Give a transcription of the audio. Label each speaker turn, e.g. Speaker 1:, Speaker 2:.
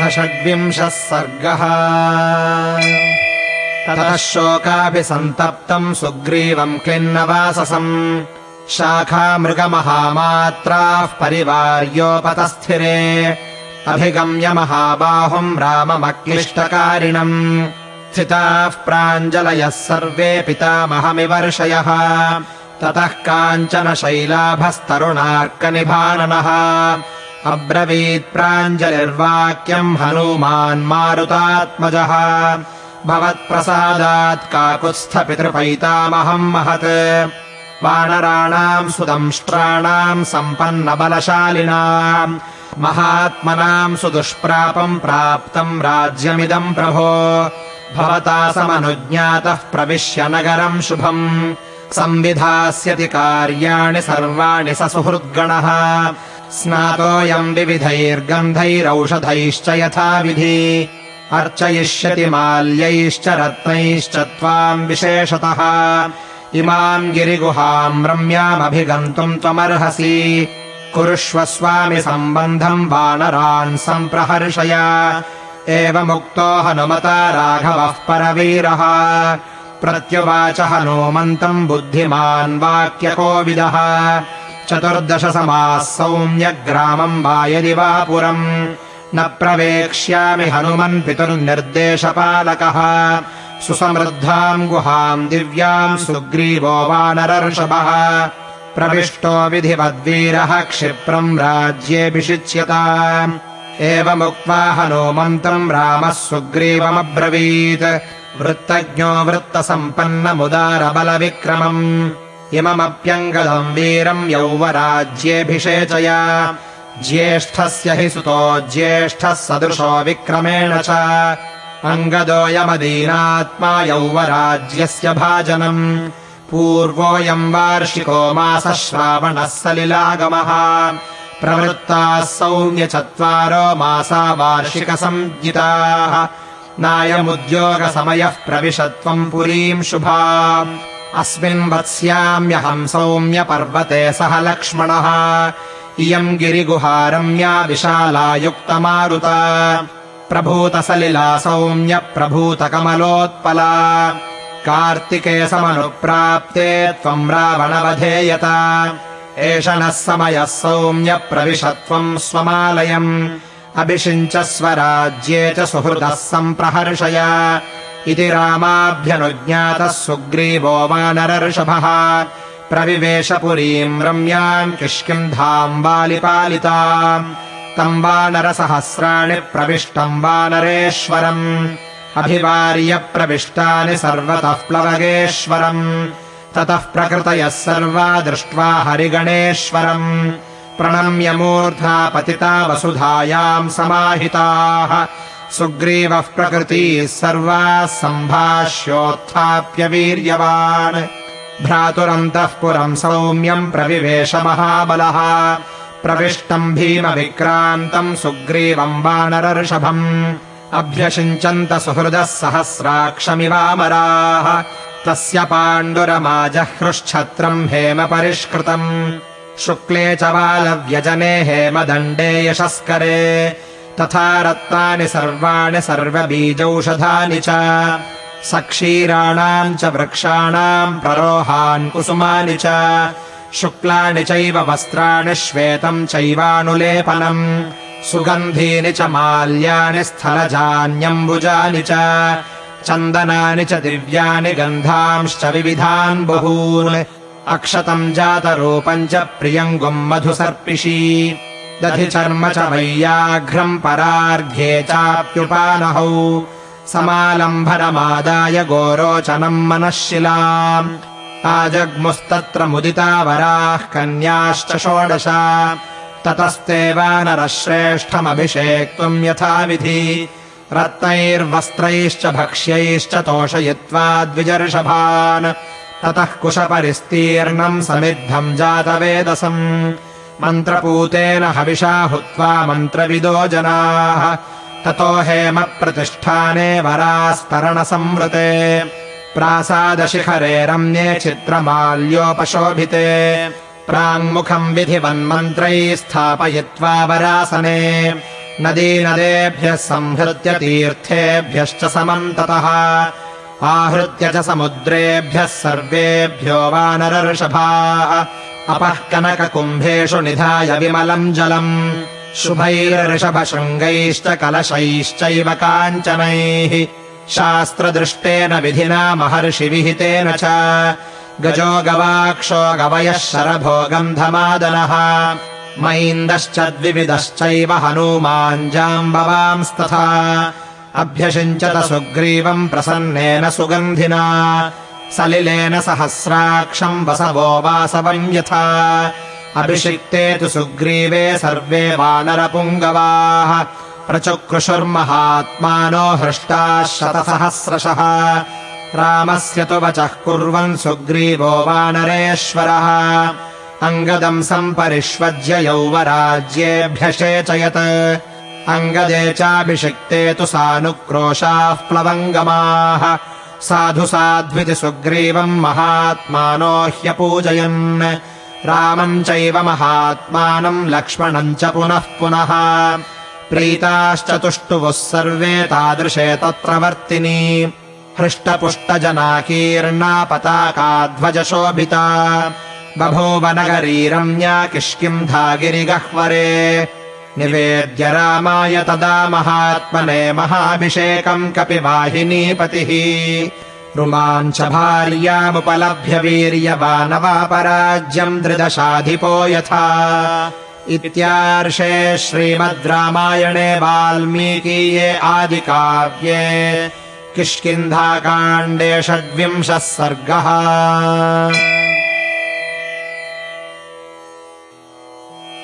Speaker 1: अथ षड्विंशः सर्गः। ततः शोकाभिसन्तप्तम् सुग्रीवम् क्लिन्नवाससम्। शाखामृगमहामात्राः परिवार्योपतस्थिरे। अभिगम्य महाबाहुम् राममक्लिष्टकारिणम्। स्थिताः प्राञ्जलयः सर्वे पितामहमिवर्षयः। ततः काञ्चन शैलाभस्तरुणार्कनिभाननः अब्रवीत् प्राञ्जलिर्वाक्यम् हनूमान् मारुतात्मजः। भवत्प्रसादात् काकुत्स्थपितृपैतामहम् महत्। वानराणाम् सुदंष्ट्राणाम् सम्पन्नबलशालिनाम् महात्मनाम् सुदुष्प्रापम् प्राप्तम् राज्यमिदम् प्रभो। भवता समनुज्ञातः प्रविश्य नगरम् शुभम्। संविधास्यति कार्याणि सर्वाणि स सुहृद्गणः स्नातोऽयम् विविधैर्गन्धैरौषधैश्च यथाविधि अर्चयिष्यति माल्यैश्च रत्नैश्च त्वाम् विशेषतः। इमाम् गिरिगुहाम् रम्यामभिगन्तुम् त्वमर्हसि। कुरुष्व स्वामि सम्बन्धम् वानरान् सम्प्रहर्षय। एवमुक्तो हनुमता राघवः परवीरः। प्रत्युवाच हनूमन्तम् बुद्धिमान् वाक्यकोविदः चतुर्दशसमाः सौम्यग्रामम् वा यदि वा पुरम् न प्रवेक्ष्यामि हनुमन् पितुर्निर्देशपालकः। सुसमृद्धाम् गुहाम् दिव्याम् सुग्रीवो वानरर्षभः। प्रविष्टो विधिवद्वीरः क्षिप्रम् राज्येऽभिषिच्यता एवमुक्त्वा हनूमन्तम् रामः सुग्रीवमब्रवीत्। वृत्तज्ञो वृत्तसम्पन्नमुदारबलविक्रमम् इममप्यङ्गदम् वीरम् यौवराज्येऽभिषेचय। ज्येष्ठस्य हि सुतो ज्येष्ठः सदृशो विक्रमेण च। अङ्गदोऽयमदीनात्मा यौवराज्यस्य भाजनम्। पूर्वोऽयम् वार्षिको मासः श्रावणः सलिलागमः प्रवृत्ताः सौम्य चत्वारो मासा वार्षिकसंज्ञिताः। नायमुद्योगसमयः प्रविशत्वम् पुरीम् शुभा अस्मिन् वत्स्याम्यहम् सौम्य पर्वते सह लक्ष्मणः। इयम् गिरिगुहारम्या विशाला युक्तमारुता प्रभूतसलिला सौम्य प्रभूतकमलोत्पला कार्तिके समनुप्राप्ते त्वम् रावणवधेयता। एष नः समयः सौम्य प्रविशत्वम् स्वमालयम्। अभिषिञ्च स्वराज्ये च सुहृदः सम्प्रहर्षय इति रामाभ्यनुज्ञातः सुग्रीवो वानरर्षभः। प्रविवेश पुरीम् रम्याम् किष्किन्धाम् बालिपालिताम्। तम् वानरसहस्राणि प्रविष्टम् वानरेश्वरम्। अभिवार्य प्रविष्टानि सर्वतः प्लवगेश्वरम्। ततः प्रकृतयः सर्वा दृष्ट्वा हरिगणेश्वरम्। प्रणम्य मूर्धा पतिता वसुधायाम् समाहिताः सुग्रीवः प्रकृतिः सर्वाः सम्भाष्योत्थाप्य वीर्यवान् भ्रातुरन्तः पुरम् सौम्यम् प्रविवेश महाबलः। प्रविष्टम् भीमविक्रान्तम् सुग्रीवम् वानरर्षभम्। अभ्यषिञ्चन्त सुहृदः सहस्राक्षमिवामराः। तस्य पाण्डुरमाजह्रुच्छत्रम् हेम परिष्कृतम्। शुक्ले च बालव्यजने हेमदण्डे यशस्करे तथा रत्नानि सर्वाणि सर्वबीजौषधानि च। सक्षीराणाम् च वृक्षाणाम् प्ररोहान् कुसुमानि च। शुक्लानि चैव वस्त्राणि श्वेतम् चैवानुलेपनम्। सुगन्धीनि च माल्यानि स्थलजान्यम्बुजानि च। चन्दनानि च दिव्यानि गन्धांश्च विविधान् बहून्। अक्षतम् जातरूपम् च प्रियङ्गुम् मधुसर्पिषी दधि चर्म च वैयाघ्रम् परार्घ्ये चाप्युपानहौ। समालम्भनमादाय गोरोचनम् मनःशिलाम्। आजग्मुस्तत्र मुदिता वराः कन्याश्च षोडश। ततस्ते वानरः श्रेष्ठमभिषेक्तुम् यथाविधि। रत्नैर्वस्त्रैश्च भक्ष्यैश्च तोषयित्वा द्विजर्षभान्। ततः कुशपरिस्तीर्णम् समिद्धम् जातवेदसम् मन्त्रपूतेन हविषा हुत्वा मन्त्रविदो जनाः। ततो हेमप्रतिष्ठाने वरास्तरणसंवृते। प्रासादशिखरे रम्ये चित्रमाल्योपशोभिते। प्राङ्मुखम् विधिवन्मन्त्रैः स्थापयित्वा वरासने। नदीनदेभ्यः संहृत्य तीर्थेभ्यश्च समम् ततः आहृत्य च समुद्रेभ्यः सर्वेभ्यो वानरऋषभाः अपः कनककुम्भेषु निधाय विमलम् जलम्। शुभैरऋषभशृङ्गैश्च कलशैश्चैव काञ्चनैः। शास्त्रदृष्टेन विधिना महर्षिविहितेन च। गजो गवाक्षो गवयः शरभो गन्धमादनः मैन्दश्च द्विविदश्चैव हनूमाञ्जाम्बवांस्तथा। अभ्यषिञ्चत सुग्रीवम् प्रसन्नेन सुगन्धिना सलिलेन सहस्राक्षम् वसवो वासवम् यथा। अभिषिक्ते तु सुग्रीवे सर्वे वानरपुङ्गवाः। प्रचुकृषुर्महात्मानो हृष्टाः शतसहस्रशः रामस्य तु वचः कुर्वन् सुग्रीवो वानरेश्वरः। अङ्गदम् सम्परिष्वज्य यौवराज्येभ्यषेचयत् अङ्गदे चाभिषिक्ते तु सानुक्रोशाः प्लवङ्गमाः साधु साध्विति सुग्रीवम् महात्मानो ह्यपूजयन्। रामम् चैव महात्मानम् लक्ष्मणम् च पुनः पुनः। प्रीताश्च तुष्टुवुः सर्वे तादृशे तत्र वर्तिनी। हृष्टपुष्टजनाकीर्णा पताकाध्वजशोभिता बभूवनगरी रम्या किष्किन्धा गिरिगह्वरे निवेद्य रामाय तदा महात्मने महाभिषेकम् कपिवाहिनीपतिः। रुमाञ्च भार्यामुपलभ्य वीर्यवानवापराज्यम् दृदशाधिपो यथा। इत्यार्षे श्रीमद् रामायणे वाल्मीकीये आदिकाव्ये। किष्किन्धाकाण्डे षड्विंशः सर्गः